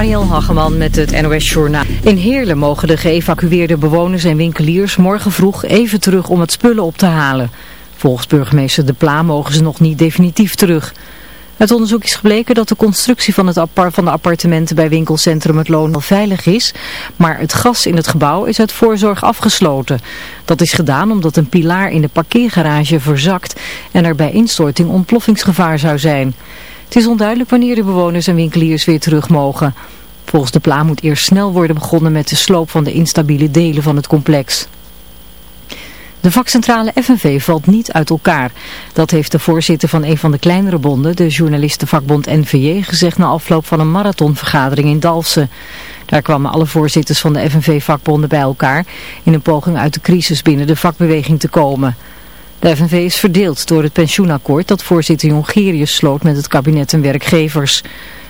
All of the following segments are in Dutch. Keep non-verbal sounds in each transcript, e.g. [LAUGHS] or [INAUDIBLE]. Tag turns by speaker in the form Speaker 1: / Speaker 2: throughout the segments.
Speaker 1: Mariel Hageman met het NOS Journaal. In Heerlen mogen de geëvacueerde bewoners en winkeliers morgen vroeg even terug om het spullen op te halen. Volgens burgemeester De Pla mogen ze nog niet definitief terug. Het onderzoek is gebleken dat de constructie van, het van de appartementen bij winkelcentrum Het Loon wel veilig is, maar het gas in het gebouw is uit voorzorg afgesloten. Dat is gedaan omdat een pilaar in de parkeergarage verzakt en er bij instorting ontploffingsgevaar zou zijn. Het is onduidelijk wanneer de bewoners en winkeliers weer terug mogen. Volgens de plan moet eerst snel worden begonnen met de sloop van de instabiele delen van het complex. De vakcentrale FNV valt niet uit elkaar. Dat heeft de voorzitter van een van de kleinere bonden, de journalistenvakbond NVJ, gezegd na afloop van een marathonvergadering in Dalfsen. Daar kwamen alle voorzitters van de FNV-vakbonden bij elkaar in een poging uit de crisis binnen de vakbeweging te komen. De FNV is verdeeld door het pensioenakkoord dat voorzitter Jongerius sloot met het kabinet en werkgevers.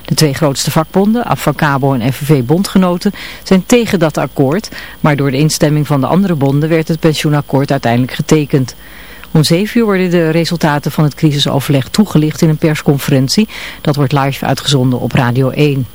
Speaker 1: De twee grootste vakbonden, Afvakabo en FNV-bondgenoten, zijn tegen dat akkoord, maar door de instemming van de andere bonden werd het pensioenakkoord uiteindelijk getekend. Om zeven uur worden de resultaten van het crisisoverleg toegelicht in een persconferentie. Dat wordt live uitgezonden op Radio 1.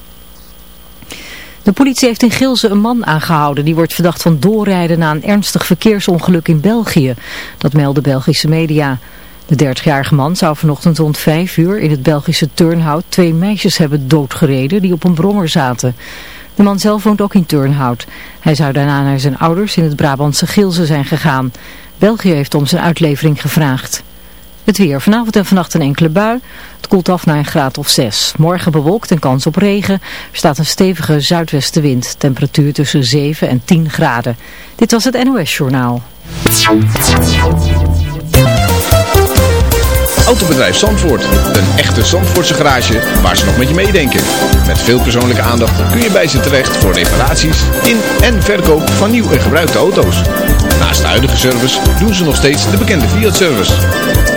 Speaker 1: De politie heeft in Gilze een man aangehouden. Die wordt verdacht van doorrijden na een ernstig verkeersongeluk in België. Dat melden Belgische media. De 30-jarige man zou vanochtend rond 5 uur in het Belgische Turnhout twee meisjes hebben doodgereden die op een brommer zaten. De man zelf woont ook in Turnhout. Hij zou daarna naar zijn ouders in het Brabantse Gilze zijn gegaan. België heeft om zijn uitlevering gevraagd. Het weer. Vanavond en vannacht een enkele bui. Het koelt af naar een graad of 6. Morgen bewolkt en kans op regen. Er staat een stevige zuidwestenwind. Temperatuur tussen 7 en 10 graden. Dit was het NOS Journaal.
Speaker 2: Autobedrijf Zandvoort. Een echte Zandvoortse garage waar ze nog met je meedenken. Met veel persoonlijke aandacht kun je bij ze terecht voor reparaties in en verkoop van nieuw en gebruikte auto's. Naast de huidige service doen ze nog steeds de bekende Fiat-service.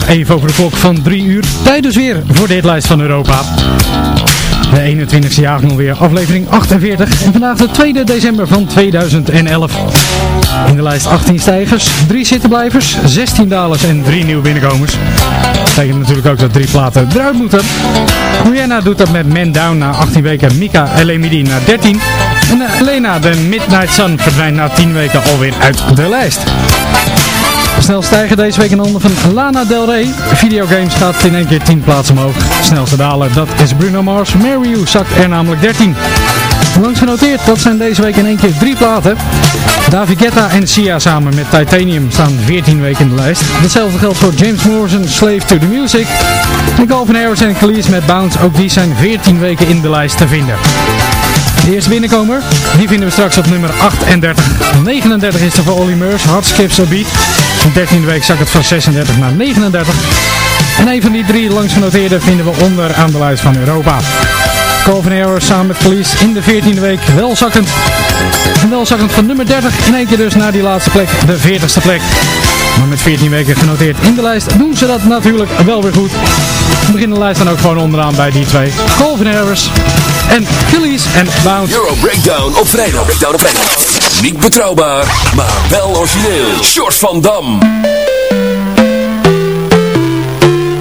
Speaker 3: Even over de klok van 3 uur. Tijd dus weer voor dit lijst van Europa. De 21ste jaar nog weer aflevering 48 en vandaag de 2 december van 2011. In de lijst 18 stijgers, 3 zittenblijvers, 16 dalers en 3 nieuwe binnenkomers. Dat betekent natuurlijk ook dat drie platen eruit moeten. Rihanna doet dat met Man Down na 18 weken, Mika Elemidi na 13. En Elena, de Midnight Sun, verdwijnt na 10 weken alweer uit de lijst. Snel stijgen deze week in handen van Lana Del Rey. Videogames gaat in één keer 10 plaatsen omhoog. Snelste daler, dat is Bruno Mars. Mary You zakt er namelijk 13. Langs genoteerd, dat zijn deze week in één keer drie platen. David Guetta en Sia samen met Titanium staan 14 weken in de lijst. Hetzelfde geldt voor James Morrison, Slave to the Music. En Calvin Harris en Khalees met Bounce, ook die zijn 14 weken in de lijst te vinden. De eerste binnenkomer, die vinden we straks op nummer 38. 39 is er voor Olly Murs, Hard Skips a Beat. De 13e week zak het van 36 naar 39. En een van die drie langs genoteerde vinden we onder aan de lijst van Europa. Calvin Harris samen met Police in de 14e week wel zakkend. En wel zakkend van nummer 30 in één keer dus naar die laatste plek, de 40ste plek. Maar met 14 weken genoteerd in de lijst doen ze dat natuurlijk wel weer goed. We beginnen de lijst dan ook gewoon onderaan bij die twee. Calvin Harris en Phillies en Bounce.
Speaker 4: Euro Breakdown op vrijdag. Breakdown op vrijdag. Niet betrouwbaar, maar wel origineel. Short van Dam.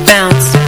Speaker 5: Bounce.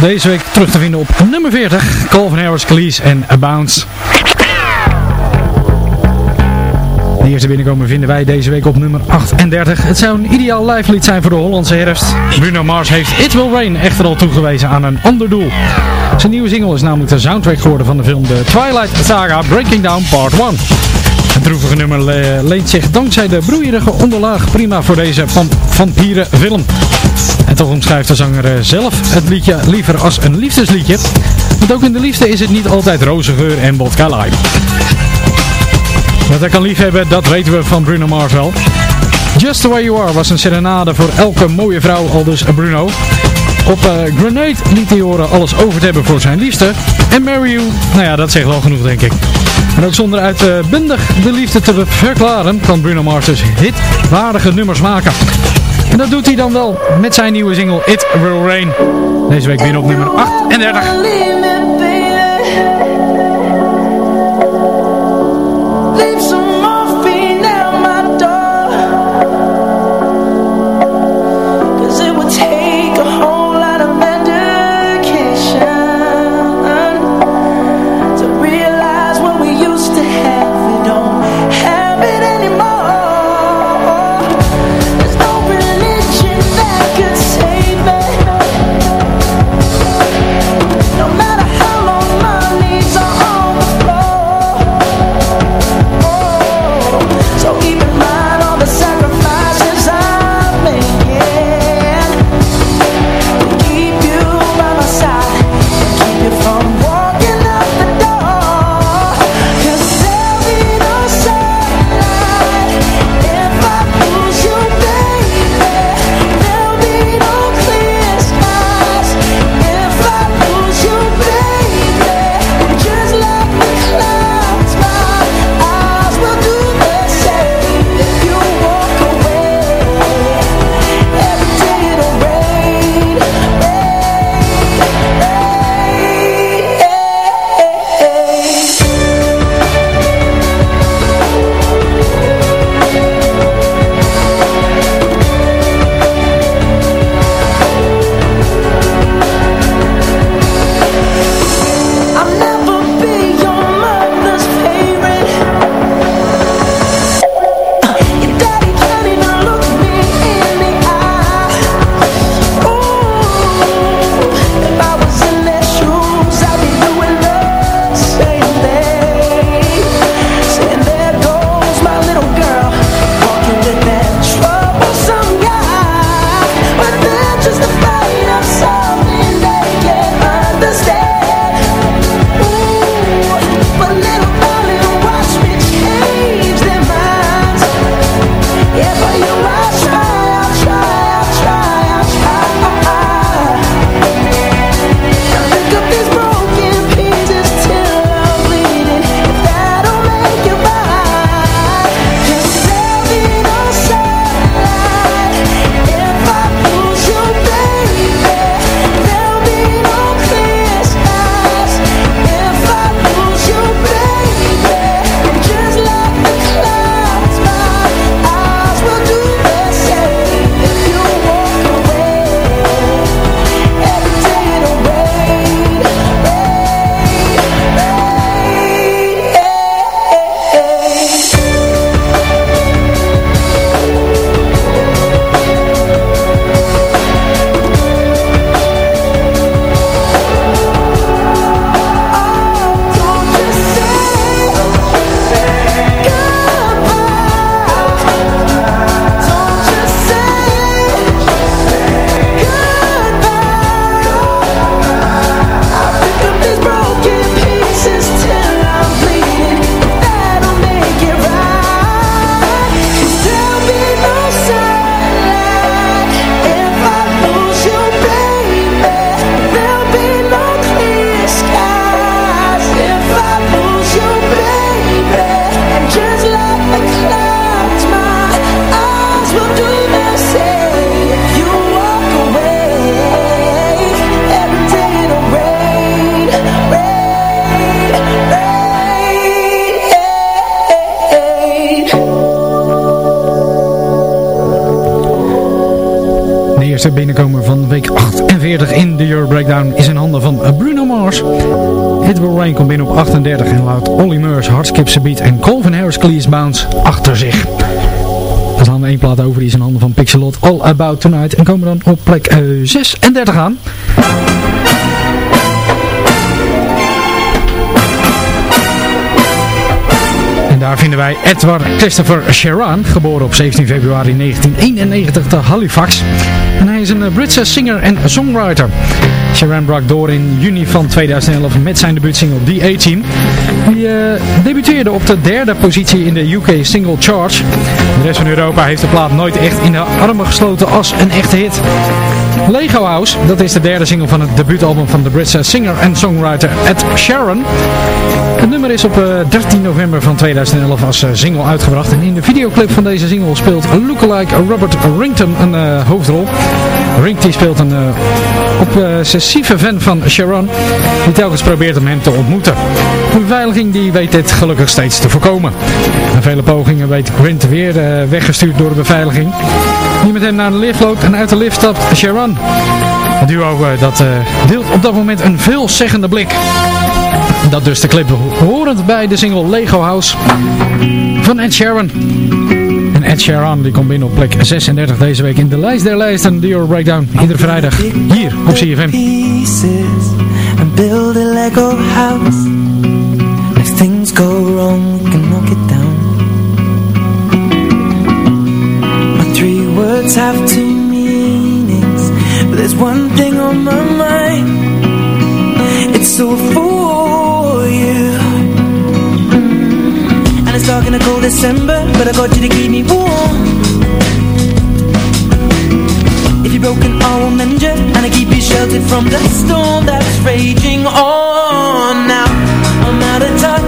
Speaker 3: Deze week terug te vinden op nummer 40. Calvin Harris, Khalees en A Bounce. De eerste binnenkomen vinden wij deze week op nummer 38. Het zou een ideaal live lied zijn voor de Hollandse herfst. Bruno Mars heeft It Will Rain echter al toegewezen aan een ander doel. Zijn nieuwe single is namelijk de soundtrack geworden van de film The Twilight Saga Breaking Down Part 1. Het droevige nummer le- leent zich dankzij de broeierige onderlaag prima voor deze van vampierenfilm. En toch omschrijft de zanger eh, zelf het liedje liever als een liefdesliedje. Want ook in de liefde is het niet altijd roze geur en vodka lime. Dat hij kan liefhebben, dat weten we van Bruno Mars wel. Just The Way You Are was een serenade voor elke mooie vrouw, aldus Bruno. Op eh, Grenade liet hij horen alles over te hebben voor zijn liefste. En Marry You, nou ja, dat zegt wel genoeg denk ik.
Speaker 6: En ook zonder uitbundig de liefde te verklaren, kan Bruno Mars dus hitwaardige nummers maken. En dat doet hij dan wel met zijn nieuwe single It Will Rain. Deze week weer op nummer 38. eerste binnenkomen van week 48 in de Euro Breakdown is in handen van Bruno Mars. It Will Rain komt binnen op 38 en laat Olly Murs, Hardskip Beat en Colvin Harris Cleese Bounce achter zich. Dan gaan er één plaat over, die is in handen van Pixelot, All About Tonight. En komen dan op plek eh, 36 aan. En daar vinden wij Edward Christopher Sharon, geboren op 17 februari 1991 te Halifax. Hij is een eh, Britse singer en songwriter. Sharon brak door in juni van 2011 met zijn debuutsingle The A-Team. Die eh, debuteerde op de derde positie in de UK Single Charge. De rest van Europa heeft de plaat nooit echt in de armen gesloten als een echte hit.
Speaker 3: Lego House, dat is de derde single van het debuutalbum van de Britse singer en songwriter Ed Sheeran. Het nummer is op eh, 13 november van 2011 als eh, single uitgebracht. En in de videoclip van deze single speelt lookalike Robert Rington een eh, hoofdrol. Rington speelt een uh, obsessieve fan van Sharon, die telkens probeert om hem te ontmoeten. De beveiliging die weet dit gelukkig steeds te voorkomen. Na vele pogingen weet Grint weer weggestuurd door de beveiliging. Die met hem naar de lift loopt en uit de lift stapt Sharon. Het duo uh, dat deelt op dat moment een veelzeggende blik. Dat dus de clip horend bij de single Lego House van Ed Sheeran. En Ed Sheeran die komt binnen op plek 36 deze week in de lijst der lijsten. The Euro Breakdown. Iedere vrijdag hier op CFM.
Speaker 7: Have but there's one thing on my mind. It's all for you. Mm. And it's dark in a cold December, but I got you to keep me warm. If you're broken, I will mend you And I keep you sheltered from the storm that's raging on Now, I'm out of touch,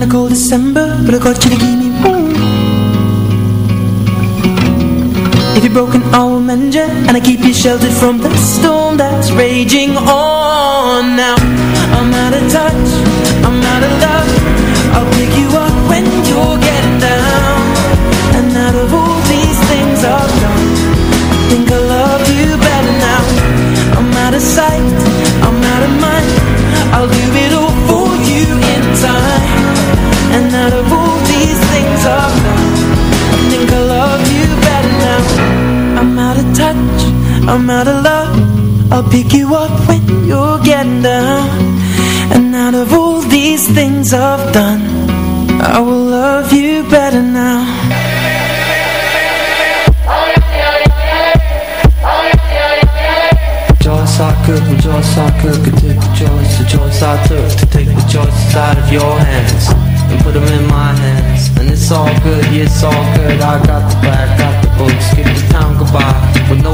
Speaker 7: in the cold December But I got you to keep me warm If you're broken I will mend you And I keep you sheltered from the storm that's raging on. Now I'm out of touch I'm out of love. I'll pick you up when you're getting down. And out of all I'm out of love. I'll pick you up when you're getting down. And out of all these things I've done I will love you better now. Could, the choice I could Could take the choice, the choice I took To take the choices out of your hands And put them in my hands. And it's all good, yeah, it's all good. I got the bag, got the books. Give the town goodbye With no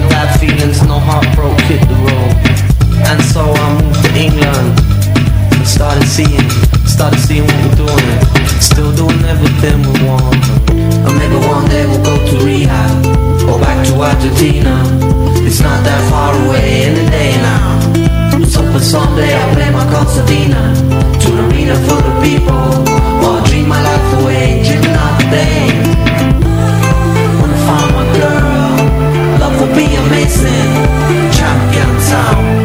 Speaker 7: feelings, no heartbroken, hit the road And so I moved to England And started seeing, started seeing what we're doing. Still doing everything we want. And maybe one day we'll go to rehab Or back to Argentina. It's not that far away in a day now. So for someday I'll play my concertina To an arena full of people. Or dream my life away, dreaming of the day amazing Champion town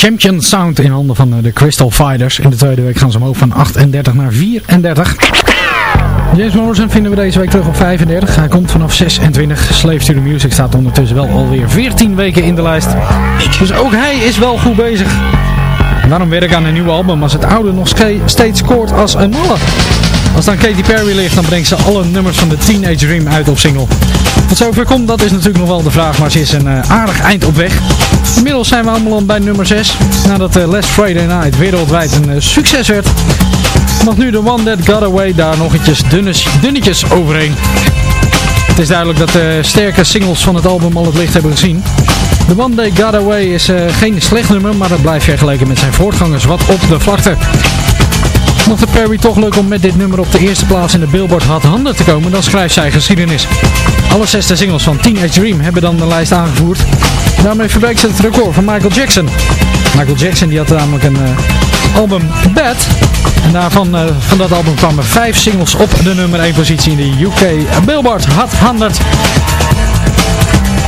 Speaker 7: Champion Sound
Speaker 3: in handen van eh, de Crystal Fighters. In de tweede week gaan ze omhoog van 38 naar 34. James Morrison vinden we deze week terug op 35. Hij komt vanaf 26. Slave to Music staat ondertussen wel alweer 14 weken in de lijst. Dus ook hij is wel goed bezig. Daarom werk aan een nieuw album als het oude nog steeds scoort als een malle. Als dan Katy Perry ligt, dan brengt ze alle nummers van de Teenage Dream uit op single. Wat zover komt, dat is natuurlijk nog wel de vraag, maar ze is een eh, aardig eind op weg. Inmiddels zijn we allemaal bij nummer 6, nadat uh, Last Friday Night wereldwijd een eh, succes werd. Mag nu de One That Got Away daar nog dunnes, dunnetjes overheen. Het is duidelijk dat de sterke singles van het album al het licht hebben gezien. The One Day Got Away is eh, geen slecht nummer, maar dat blijft vergeleken met zijn voortgangers wat op de vlakte. Mocht het Perry toch lukken om met dit nummer op de eerste plaats in de Billboard Hot 100 te komen, dan schrijft zij geschiedenis. Alle zesde singles van Teenage Dream hebben dan de lijst aangevoerd. Daarmee verbreekt ze het record van Michael Jackson. Michael Jackson die had namelijk een eh, album Bad. En daarvan, eh, van dat album kwamen vijf singles op de nummer 1 positie in de UK Billboard Hot 100.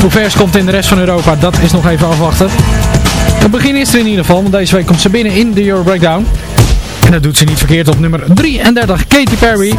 Speaker 3: Hoe ver komt in de rest van Europa, dat is nog even afwachten. Het begin is er in ieder geval, want deze week komt ze binnen in de Euro Breakdown. En dat doet ze niet verkeerd op nummer 33, Katy Perry.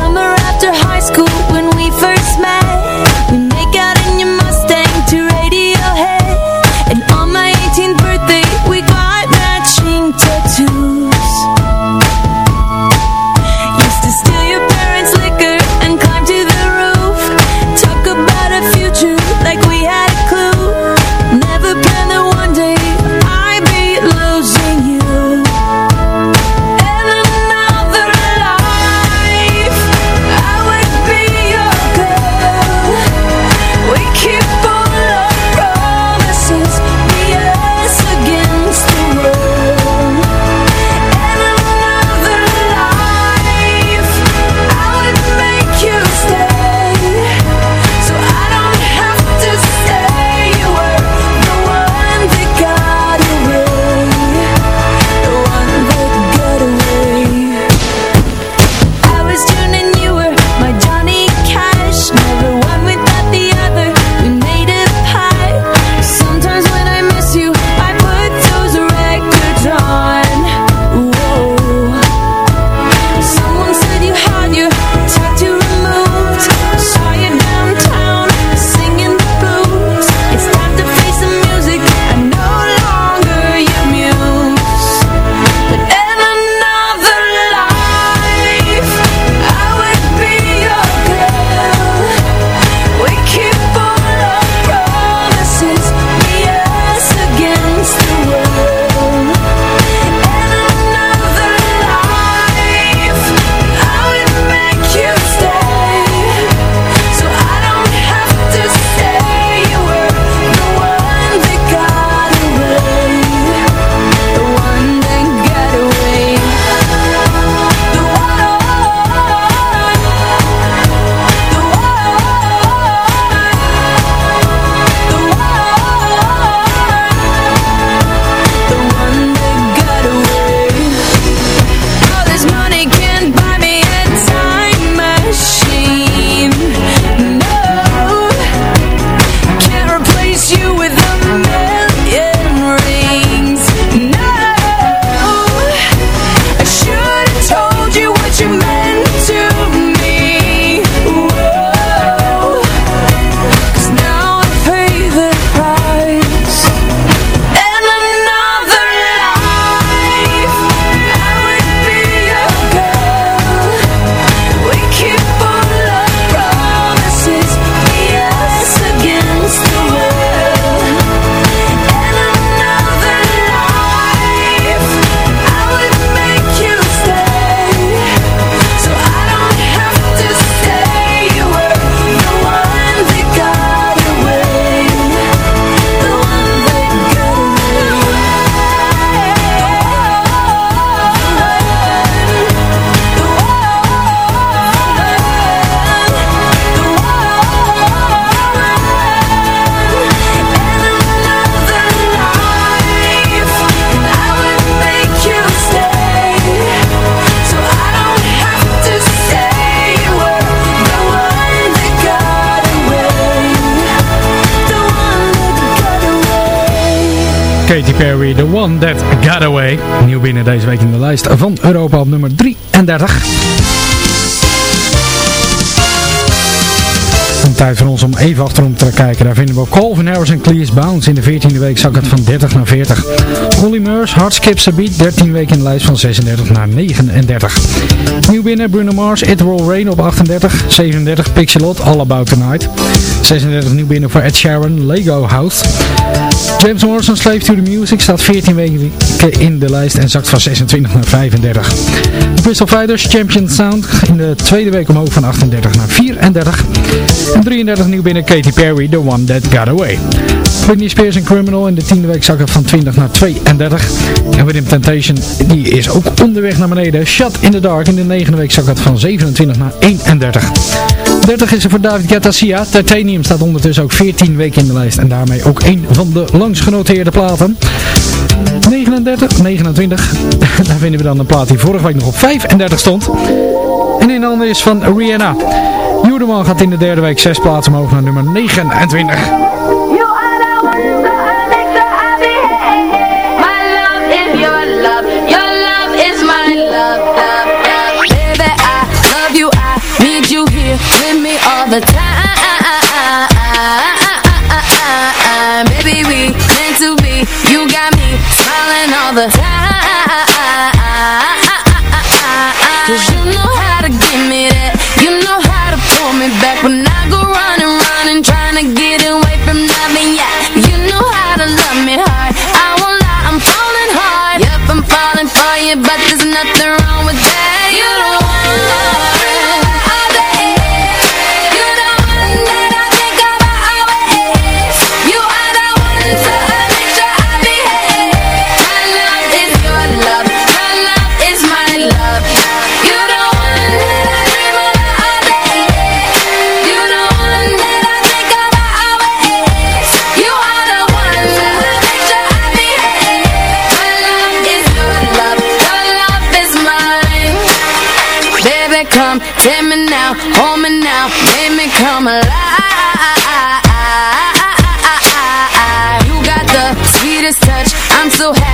Speaker 3: Perry, The One That Got Away. Nieuw binnen deze week in de lijst van Europa op nummer 33. En tijd voor ons om even achterom te kijken. Daar vinden we Colvin Harris en Clears Bounce. In de 14e week zak het van 30 naar 40. Holly Murs, Hard Skips a Beat. 13 weken in de lijst van 36 naar 39. Nieuw binnen Bruno Mars, It Will Rain op 38. 37 Pixelot, All About Tonight. 36 nieuw binnen voor Ed Sheeran, Lego House. James Morrison, Slave to the Music, staat 14 weken in de lijst en zakt van 26 naar 35. De Crystal Fighters, Champion Sound, in de tweede week omhoog van 38 naar 34. En 33 nieuw binnen Katy Perry, The One That Got Away. Britney Spears en Criminal in de tiende week zakken van 20 naar 32. En Within Temptation, die is ook onderweg naar beneden. Shut in the Dark in de negende week zak het van 27 naar 31. 30 is er voor David Guetta Sia. Titanium staat ondertussen ook 14 weken in de lijst. En daarmee ook een van de genoteerde platen. 39, 29. [LAUGHS] Daar vinden we dan een plaat die vorige week nog op 35 stond. En een ander is van Rihanna. Judeman gaat in de derde week 6 plaatsen omhoog naar nummer 29.
Speaker 6: The.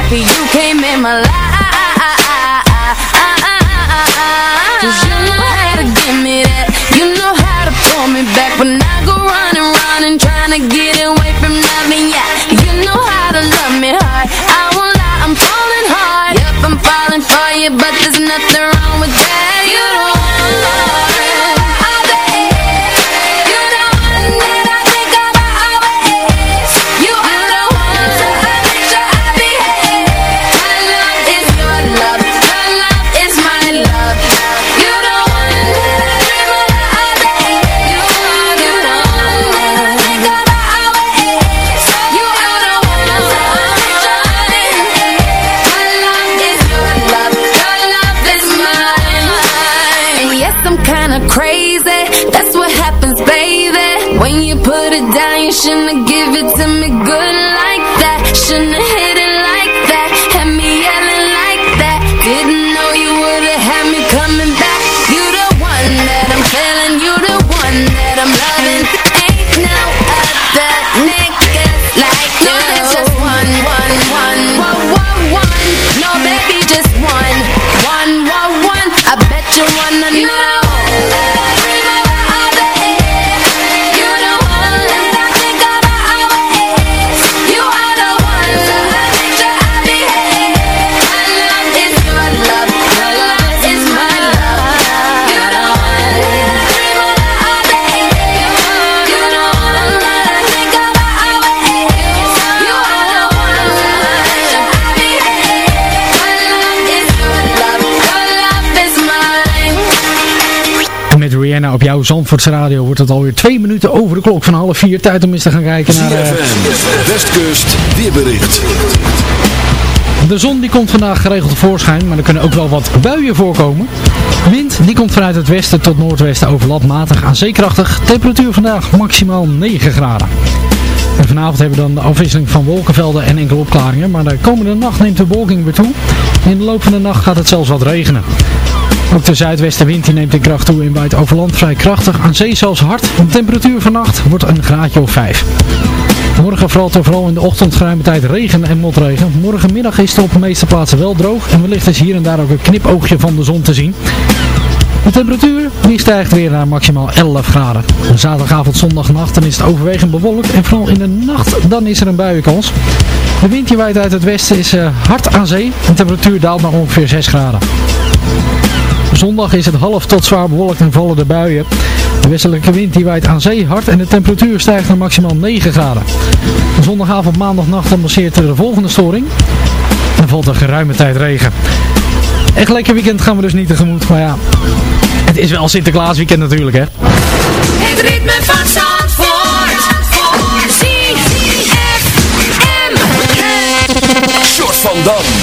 Speaker 6: for you.
Speaker 3: Jouw Zandvoortse radio wordt het alweer twee minuten over de klok van half vier. Tijd om eens te gaan kijken naar... eh,
Speaker 4: ZFM, Westkust, weerbericht.
Speaker 3: De zon die komt vandaag geregeld tevoorschijn, maar er kunnen ook wel wat buien voorkomen. Wind die komt vanuit het westen tot noordwesten overlap matig aan zeekrachtig. Temperatuur vandaag maximaal 9 graden. En vanavond hebben we dan de afwisseling van wolkenvelden en enkele opklaringen. Maar de komende nacht neemt de bewolking weer toe. In de loop van de nacht gaat het zelfs wat regenen. Ook de zuidwestenwind neemt in kracht toe en waait over land vrij krachtig. Aan zee zelfs hard. De temperatuur vannacht wordt een graadje of 5. Morgen valt er vooral in de ochtend geruime tijd regen en motregen. Morgenmiddag is het op de meeste plaatsen wel droog en wellicht is hier en daar ook een knipoogje van de zon te zien. De temperatuur die stijgt weer naar maximaal 11 graden. Zaterdagavond, zondagnacht dan is het overwegend bewolkt en vooral in de nacht dan is er een buienkans. De wind die waait uit het westen is eh, hard aan zee. De temperatuur daalt naar ongeveer 6 graden. Zondag is het half tot zwaar bewolkt en vallen de buien. De westelijke wind die waait aan zee hard en de temperatuur stijgt naar maximaal 9 graden. Zondagavond, maandagnacht dan passeert er de volgende storing. En dan valt er geruime tijd regen. Echt lekker weekend gaan we dus niet tegemoet, maar ja, het is wel Sinterklaas weekend natuurlijk hè.
Speaker 6: Het ritme van Zandvoort. ZFM.
Speaker 4: Short van Dam.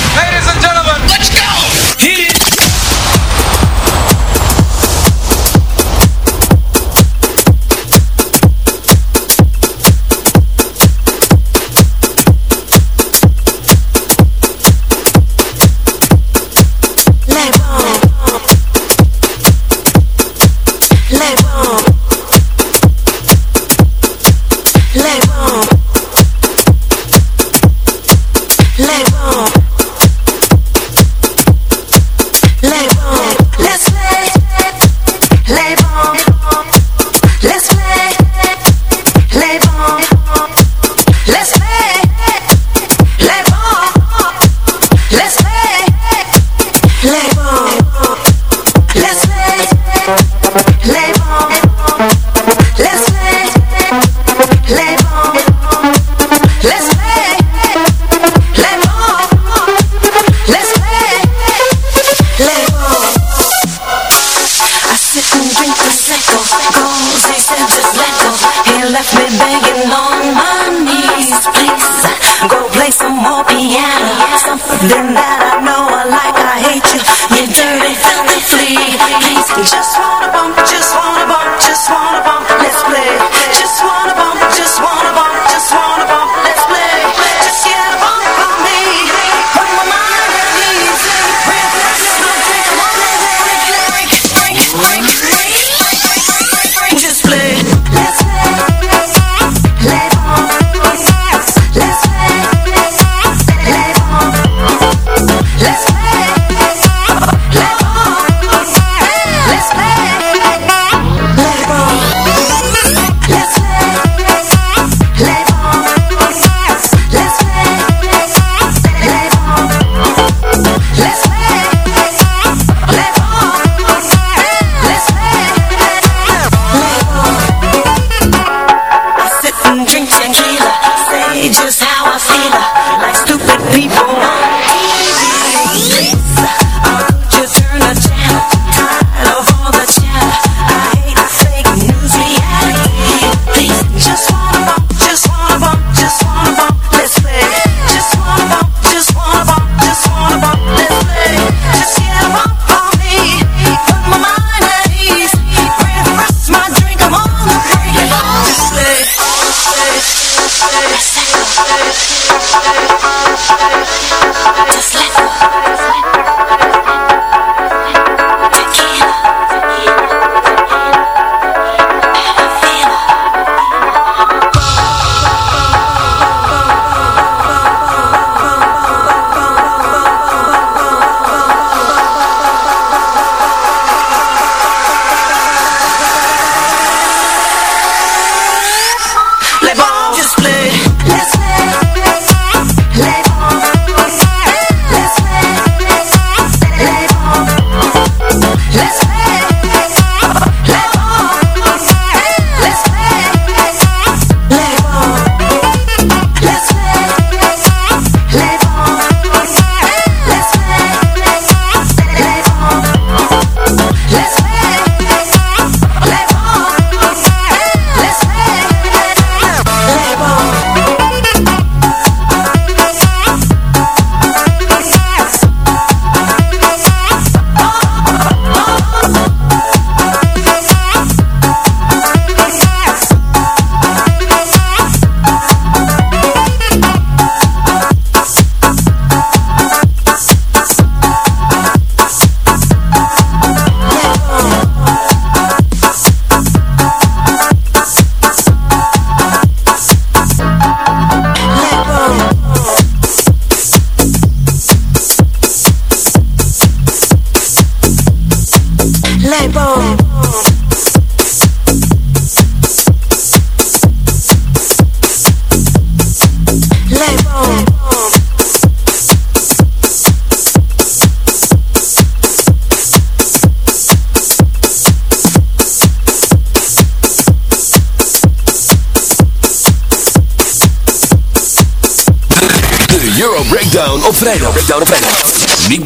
Speaker 5: Sit and drink prosecco, goes he said just let go. He left me begging on my knees, please go play some more piano. Something that I know I like, I hate you, you dirty filthy flea. Please, just wanna bump, just wanna bump, just wanna bump.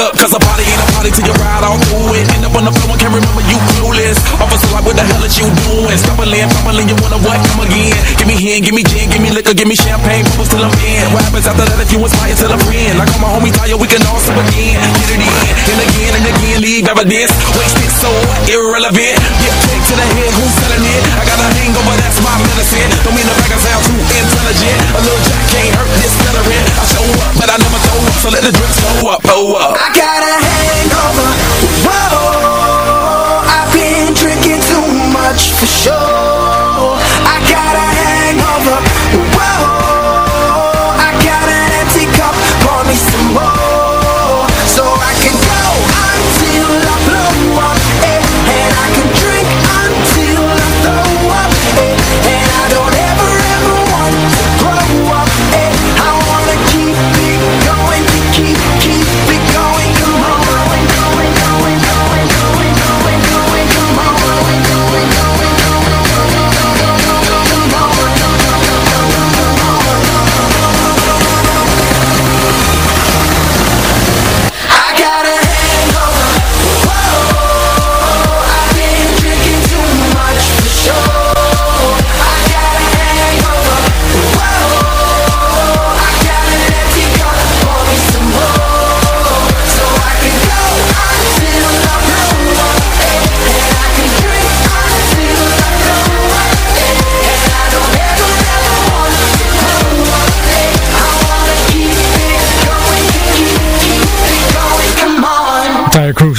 Speaker 7: Up,
Speaker 8: cause a party ain't a party till you ride all through it. End up on the floor and can't remember you clueless. Officer, like, what the hell is you doing? Stumbling, fumbling, you wanna what? Come again. Give me hand, give me gin, give me liquor, give me champagne, bubbles till I'm in. What happens after that if you inspire till a friend? Like all my homies tired, we can all sip again. Get it in, and again and again, leave evidence. Wasted so irrelevant. Get kicked to the head, who's selling it? I got a hangover, that's my medicine. Don't mean to make I sound too intelligent. A little jack can't hurt this veteran. I show up, but I never throw up, so let the drinks go up, oh up.
Speaker 7: I got a hangover. Whoa, much for sure. I got a hangover. Whoa,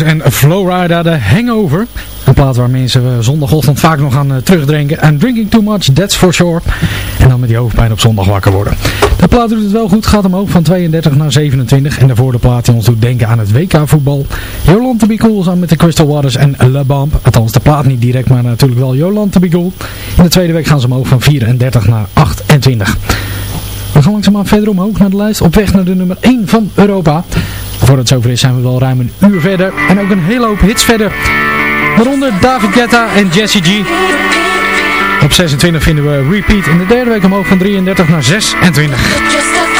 Speaker 3: en Flowrider, de Hangover. Een plaat waar mensen eh, zondagochtend vaak nog aan eh, terugdrinken. And drinking too much, that's for sure. En dan met die hoofdpijn op zondag wakker worden. De plaat doet het wel goed, gaat omhoog van 32 naar 27. En daarvoor de plaat die ons doet denken aan het WK voetbal. Jolan to be cool samen met de Crystal Waters en Le Bamp. Althans de plaat niet direct, maar natuurlijk wel Jolan to be cool. In de tweede week gaan ze omhoog van 34 naar 28. We gaan langzaamaan verder omhoog naar de lijst. Op weg naar de nummer 1 van Europa. Voordat het zover is zijn we wel ruim een uur verder. En ook een hele hoop hits verder. Waaronder David Guetta en Jesse G. Op 26 vinden we Repeat. In de derde week omhoog van 33 naar 26.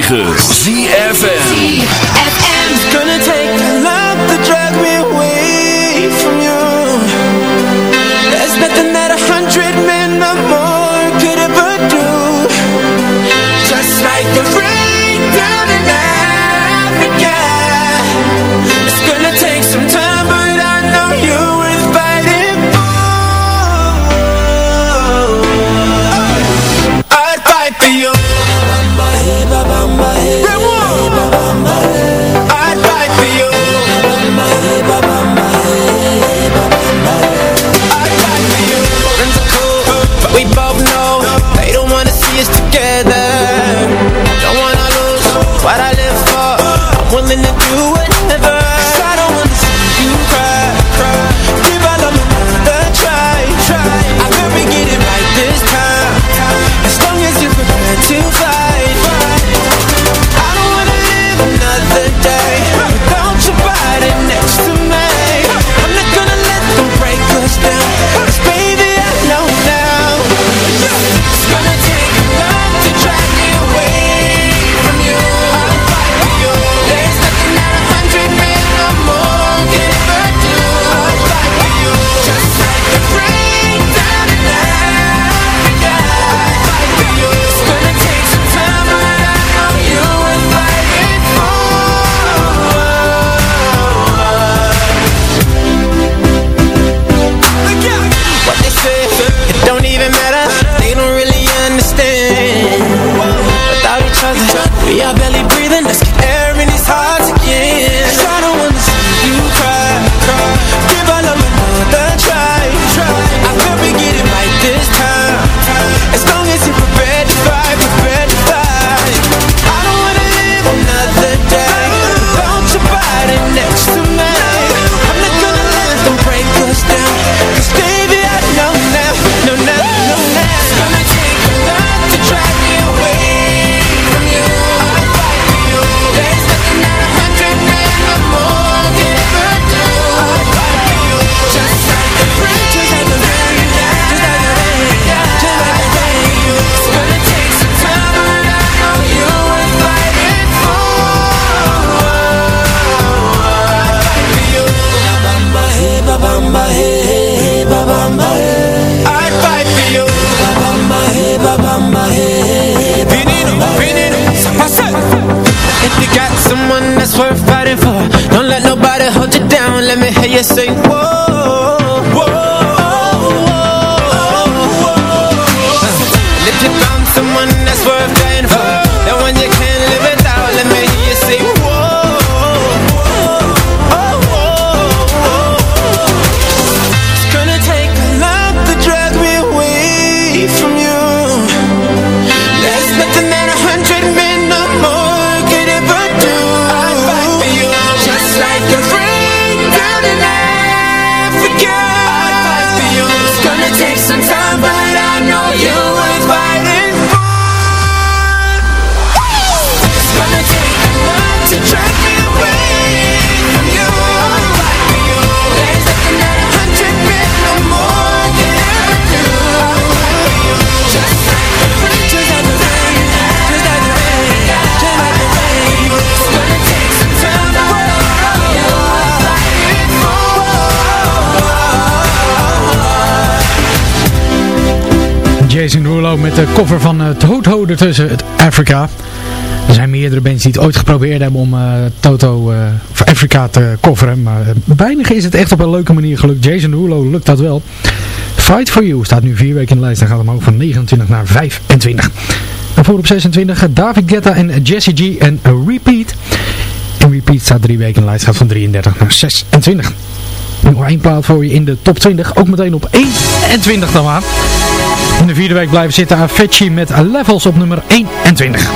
Speaker 7: 106.9 Zie Met de cover van uh, Toto ertussen, het Africa. Er zijn meerdere bands die het ooit geprobeerd hebben om eh, Toto uh, voor Africa te coveren. Maar weinig is het echt op een leuke manier gelukt. Jason Rulo lukt dat wel. Fight For You staat nu vier weken in de lijst en gaat omhoog van 29 naar 25. En voor op 26 David Guetta en Jesse G en Repeat. En Repeat staat drie weken in de lijst, gaat van 33 naar 26. Nog één plaat voor je in de top 20. Ook meteen op 21 dan maar. In de vierde week blijven zitten Avicii met Levels op nummer 21.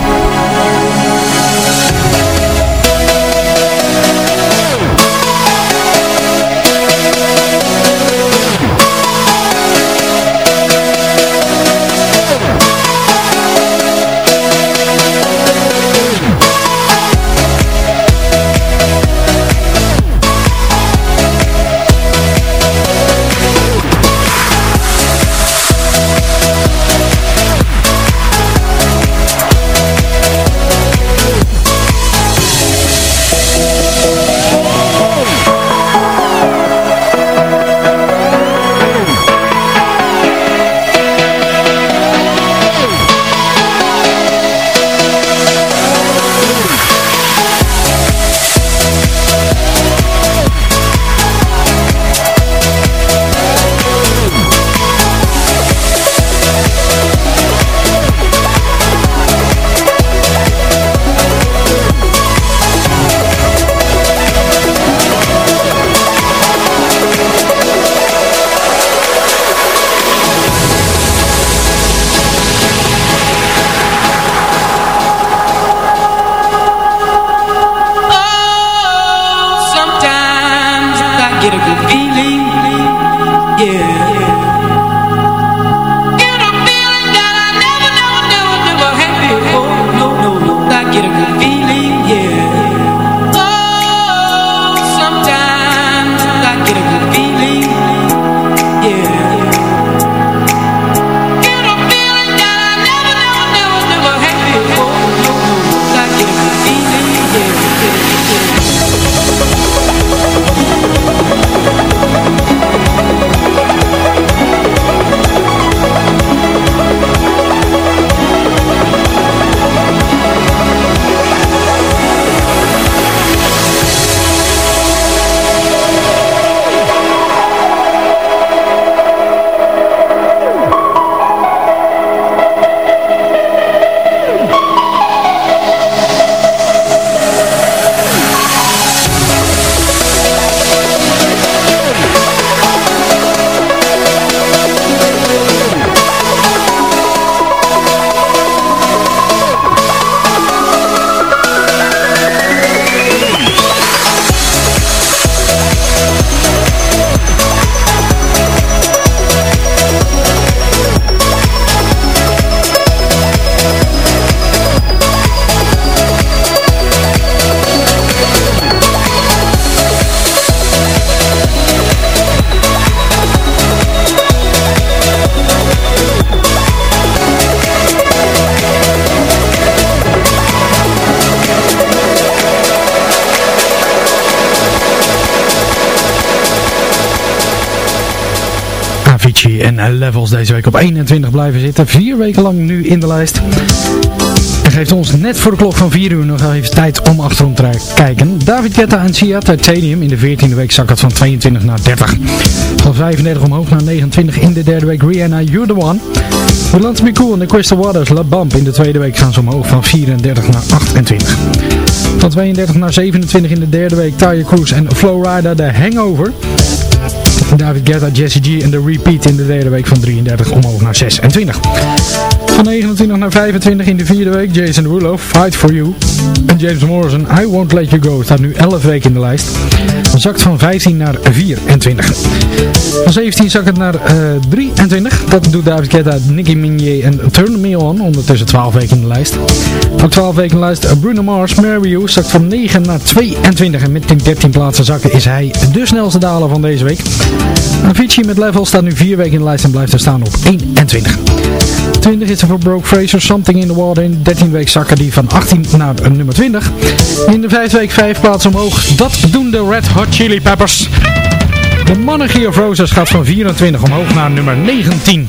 Speaker 3: Levels deze week op 21 blijven zitten. Vier weken lang nu in de lijst. En geeft ons net voor de klok van 4 uur nog even tijd om achterom te kijken. David Guetta en Sia Titanium in de 14e week zak het van 22 naar 30. Van 35 omhoog naar 29 in de derde week Rihanna You're The One. We Land Me Cool en de Crystal Waters La in de tweede week gaan ze omhoog van 34 naar 28. Van 32 naar 27 in de derde week Taya Cruz en Flowrider The Hangover. David Guetta, Jesse G en de Repeat in de derde week van 33 omhoog naar 26. Van 29 naar 25 in de vierde week Jason Derulo, Fight For You. En James Morrison, I Won't Let You Go, staat nu 11 weken in de lijst. Zakt van 15 naar 24. Van 17 zakt het naar uh, 23. Dat doet David Guetta, Nicki Minaj en Turn Me On. Ondertussen 12 weken in de lijst. Van 12 weken in de lijst Bruno Mars, Marry You, zakt van 9 naar 22. En met 13 plaatsen zakken is hij de snelste daler van deze week. Avicii met Level staat nu 4 weken in de lijst en blijft er staan op 21. 20 is voor Broke Fraser, Something in the Water. In de 13 week zakken die van 18 naar nummer 20. In de 5 week 5 plaatsen omhoog. Dat doen de Red Hot Chili Peppers. De Monarchy of Roses gaat van 24 omhoog naar nummer 19.